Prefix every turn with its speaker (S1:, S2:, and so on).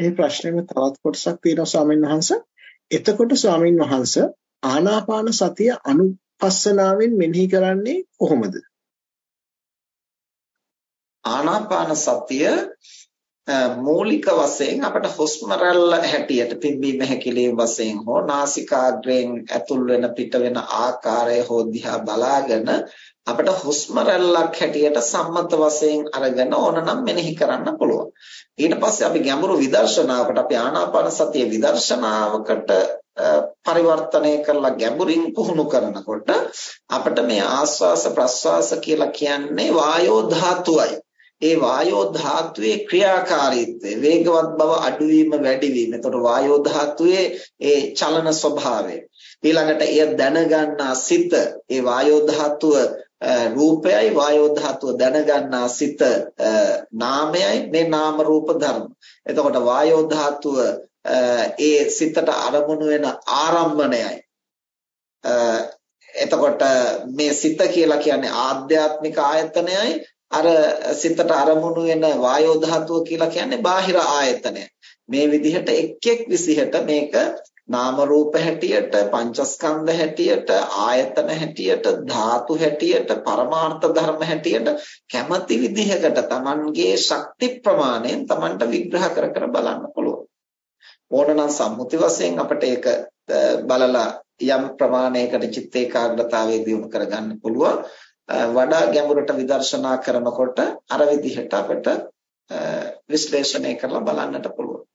S1: ඒ ප්‍රශ්නේම තවත් කොටසක් තියෙනවා ස්වාමීන් වහන්සේ. එතකොට ස්වාමීන් වහන්සේ ආනාපාන සතිය අනුපස්සනාවෙන් මෙනෙහි කරන්නේ කොහොමද?
S2: ආනාපාන සතිය මූලික වශයෙන් අපට හුස්ම රැල්ල හැටියට පිම්බීම හැකිලිම වශයෙන් හෝ නාසිකාග්‍රයෙන් ඇතුල් වෙන පිට වෙන ආකාරය හෝ දිහා බලාගෙන අපිට හුස්ම රැල්ලක් හැටියට සම්මත වශයෙන් අරගෙන ඕනනම් මෙනෙහි කරන්න පුළුවන්. ඊට පස්සේ අපි ගැඹුරු විදර්ශනාවකට අපි ආනාපාන සතිය විදර්ශනාවකට පරිවර්තනය කරලා ගැඹුරින් පුහුණු කරනකොට අපිට මේ ආස්වාස ප්‍රස්වාස කියලා කියන්නේ වායෝ ධාතුවයි. ඒ වායෝ ධාතුවේ ක්‍රියාකාරීත්වය වේගවත් බව අඩුවීම වැඩිවීම. එතකොට වායෝ ධාතුවේ ඒ චලන ස්වභාවය. ඊළඟට එය දැනගන්නා සිත ඒ වායෝ ධාතුව රූපයයි වායෝ ධාතුව දැනගන්නා සිත නාමයයි මේ නාම රූප ධර්ම. එතකොට වායෝ ධාතුව ඒ සිතට අරමුණු වෙන ආරම්මණයයි. එතකොට මේ සිත කියලා කියන්නේ ආධ්‍යාත්මික ආයතනයයි අර සිතට අරමුණු වෙන වායෝ ධාතුව කියලා කියන්නේ බාහිර ආයතනය. මේ විදිහට එක් එක් විසිහට මේක නාම රූප හැටියට පංචස්කන්ධ හැටියට ආයතන හැටියට ධාතු හැටියට පරමාර්ථ ධර්ම හැටියට කැමැති විදිහකට Tamanගේ ශක්ති ප්‍රමාණයෙන් Tamanට විග්‍රහ කර කර බලන්න පුළුවන්. ඕනනම් සම්මුති වශයෙන් අපිට ඒක බලලා යම් ප්‍රමාණයකට චිත්ත ඒකාග්‍රතාවය දියුණු කරගන්න පුළුවන්. වඩා ගැඹුරට විදර්ශනා කරනකොට අර විදිහට අපිට විශ්ලේෂණය කරලා බලන්නට පුළුවන්.